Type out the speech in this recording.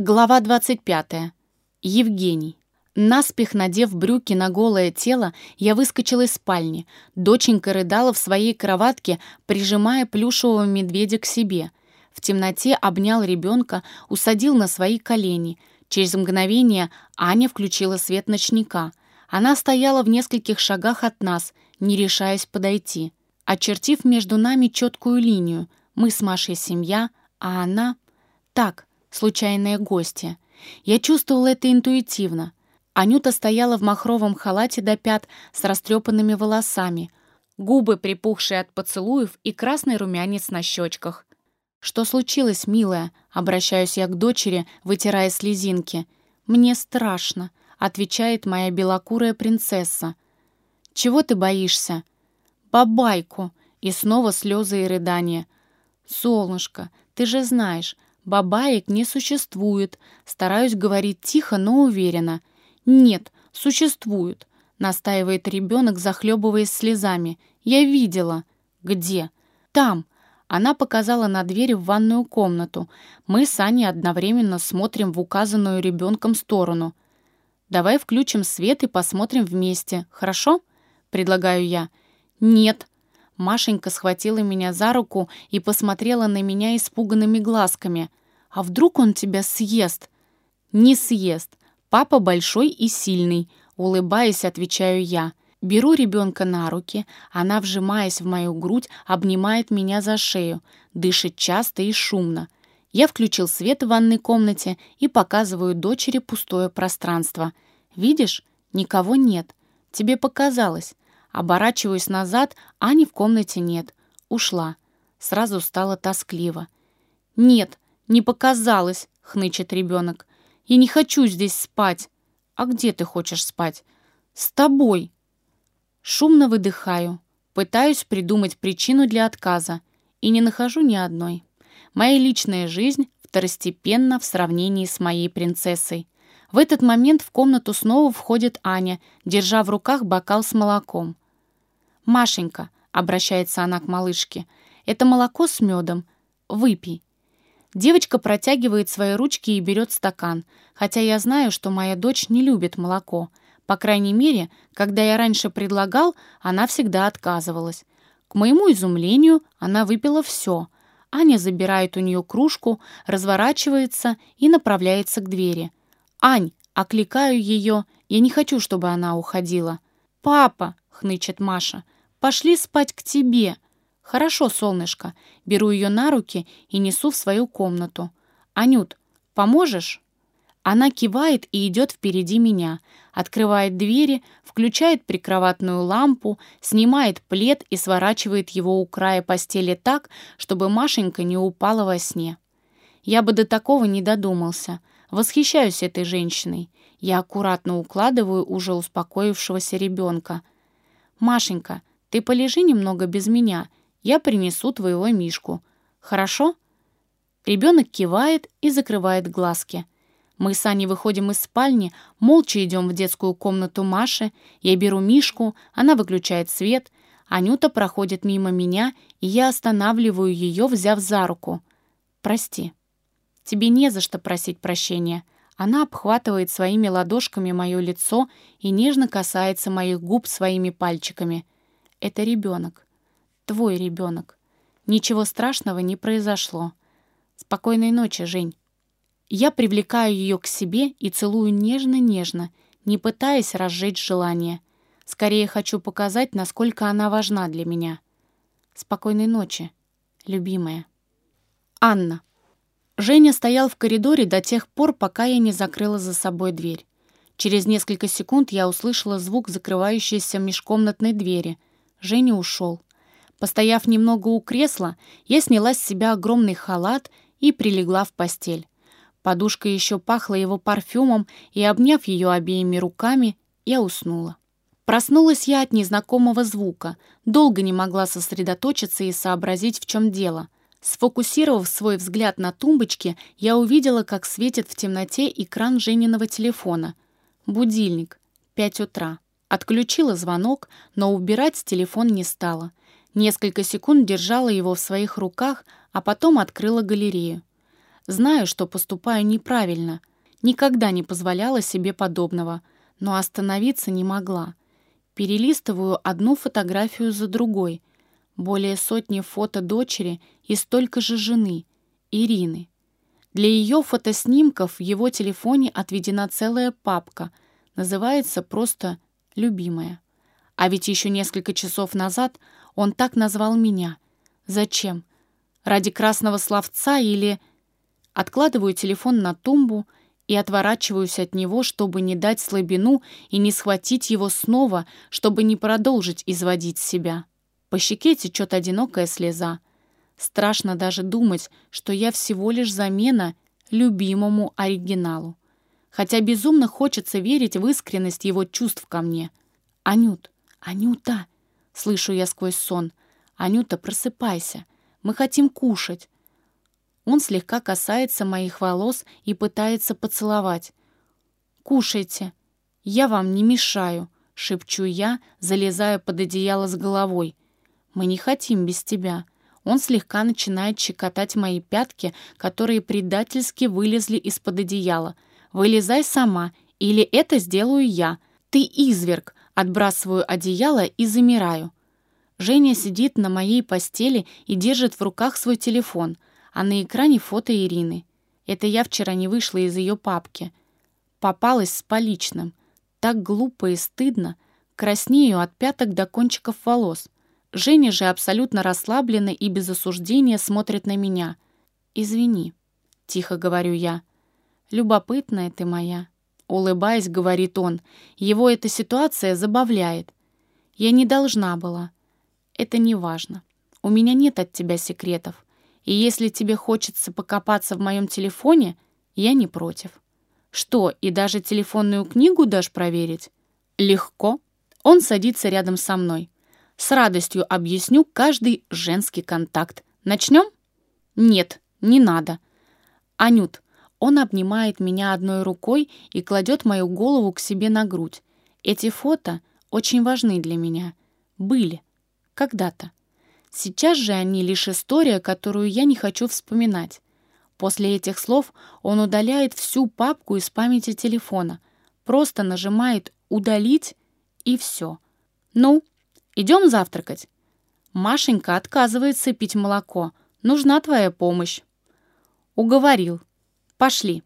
Глава 25. Евгений. Наспех надев брюки на голое тело, я выскочила из спальни. Доченька рыдала в своей кроватке, прижимая плюшевого медведя к себе. В темноте обнял ребенка, усадил на свои колени. Через мгновение Аня включила свет ночника. Она стояла в нескольких шагах от нас, не решаясь подойти. Очертив между нами четкую линию, мы с Машей семья, а она... Так, случайные гости. Я чувствовала это интуитивно. Анюта стояла в махровом халате до пят с растрепанными волосами, губы припухшие от поцелуев и красный румянец на щечках. «Что случилось, милая?» — обращаюсь я к дочери, вытирая слезинки. «Мне страшно», — отвечает моя белокурая принцесса. «Чего ты боишься?» «Бабайку!» И снова слезы и рыдания. «Солнышко, ты же знаешь, Бабаек не существует. Стараюсь говорить тихо, но уверенно. Нет, существует. Настаивает ребенок, захлебываясь слезами. Я видела. Где? Там. Она показала на дверь в ванную комнату. Мы с Аней одновременно смотрим в указанную ребенком сторону. «Давай включим свет и посмотрим вместе, хорошо?» — предлагаю я. «Нет», Машенька схватила меня за руку и посмотрела на меня испуганными глазками. А вдруг он тебя съест? Не съест. Папа большой и сильный, улыбаясь, отвечаю я. Беру ребенка на руки, она, вжимаясь в мою грудь, обнимает меня за шею, дышит часто и шумно. Я включил свет в ванной комнате и показываю дочери пустое пространство. «Видишь, никого нет. Тебе показалось». Оборачиваюсь назад, Ани в комнате нет. Ушла. Сразу стало тоскливо. «Нет, «Не показалось», — хнычет ребенок. «Я не хочу здесь спать». «А где ты хочешь спать?» «С тобой». Шумно выдыхаю. Пытаюсь придумать причину для отказа. И не нахожу ни одной. Моя личная жизнь второстепенна в сравнении с моей принцессой. В этот момент в комнату снова входит Аня, держа в руках бокал с молоком. «Машенька», — обращается она к малышке, — «это молоко с медом. Выпей». Девочка протягивает свои ручки и берет стакан, хотя я знаю, что моя дочь не любит молоко. По крайней мере, когда я раньше предлагал, она всегда отказывалась. К моему изумлению, она выпила все. Аня забирает у нее кружку, разворачивается и направляется к двери. «Ань!» — окликаю ее. Я не хочу, чтобы она уходила. «Папа!» — хнычет Маша. «Пошли спать к тебе!» «Хорошо, солнышко». Беру ее на руки и несу в свою комнату. «Анют, поможешь?» Она кивает и идет впереди меня, открывает двери, включает прикроватную лампу, снимает плед и сворачивает его у края постели так, чтобы Машенька не упала во сне. Я бы до такого не додумался. Восхищаюсь этой женщиной. Я аккуратно укладываю уже успокоившегося ребенка. «Машенька, ты полежи немного без меня я принесу твоего Мишку. Хорошо?» Ребенок кивает и закрывает глазки. Мы с Аней выходим из спальни, молча идем в детскую комнату Маши. Я беру Мишку, она выключает свет. Анюта проходит мимо меня, и я останавливаю ее, взяв за руку. «Прости». «Тебе не за что просить прощения». Она обхватывает своими ладошками мое лицо и нежно касается моих губ своими пальчиками. Это ребенок твой ребенок. Ничего страшного не произошло. Спокойной ночи, Жень. Я привлекаю ее к себе и целую нежно-нежно, не пытаясь разжечь желание. Скорее хочу показать, насколько она важна для меня. Спокойной ночи, любимая. Анна. Женя стоял в коридоре до тех пор, пока я не закрыла за собой дверь. Через несколько секунд я услышала звук закрывающейся межкомнатной двери. Женя ушел. Постояв немного у кресла, я сняла с себя огромный халат и прилегла в постель. Подушка еще пахла его парфюмом, и, обняв ее обеими руками, я уснула. Проснулась я от незнакомого звука, долго не могла сосредоточиться и сообразить, в чем дело. Сфокусировав свой взгляд на тумбочке, я увидела, как светит в темноте экран Жениного телефона. Будильник. Пять утра. Отключила звонок, но убирать телефон не стала. Несколько секунд держала его в своих руках, а потом открыла галерею. Знаю, что поступаю неправильно. Никогда не позволяла себе подобного, но остановиться не могла. Перелистываю одну фотографию за другой. Более сотни фото дочери и столько же жены, Ирины. Для ее фотоснимков в его телефоне отведена целая папка. Называется просто «Любимая». А ведь еще несколько часов назад он так назвал меня. Зачем? Ради красного словца или... Откладываю телефон на тумбу и отворачиваюсь от него, чтобы не дать слабину и не схватить его снова, чтобы не продолжить изводить себя. По щеке течет одинокая слеза. Страшно даже думать, что я всего лишь замена любимому оригиналу. Хотя безумно хочется верить в искренность его чувств ко мне. «Анют! Анюта!» — слышу я сквозь сон. «Анюта, просыпайся! Мы хотим кушать!» Он слегка касается моих волос и пытается поцеловать. «Кушайте! Я вам не мешаю!» — шепчу я, залезая под одеяло с головой. «Мы не хотим без тебя!» Он слегка начинает щекотать мои пятки, которые предательски вылезли из-под одеяла. «Вылезай сама, или это сделаю я. Ты изверг!» Отбрасываю одеяло и замираю. Женя сидит на моей постели и держит в руках свой телефон, а на экране фото Ирины. Это я вчера не вышла из ее папки. Попалась с поличным. Так глупо и стыдно. Краснею от пяток до кончиков волос. Женя же абсолютно расслабленно и без осуждения смотрит на меня. «Извини», — тихо говорю я. «Любопытная ты моя». Улыбаясь, говорит он. Его эта ситуация забавляет. «Я не должна была. Это не важно. У меня нет от тебя секретов. И если тебе хочется покопаться в моем телефоне, я не против». «Что, и даже телефонную книгу дашь проверить?» «Легко». Он садится рядом со мной. С радостью объясню каждый женский контакт. Начнем? Нет, не надо. Анют, он обнимает меня одной рукой и кладет мою голову к себе на грудь. Эти фото очень важны для меня. Были. Когда-то. Сейчас же они лишь история, которую я не хочу вспоминать. После этих слов он удаляет всю папку из памяти телефона, просто нажимает «удалить» и все. Ну, Идем завтракать». Машенька отказывается пить молоко. Нужна твоя помощь. Уговорил. Пошли.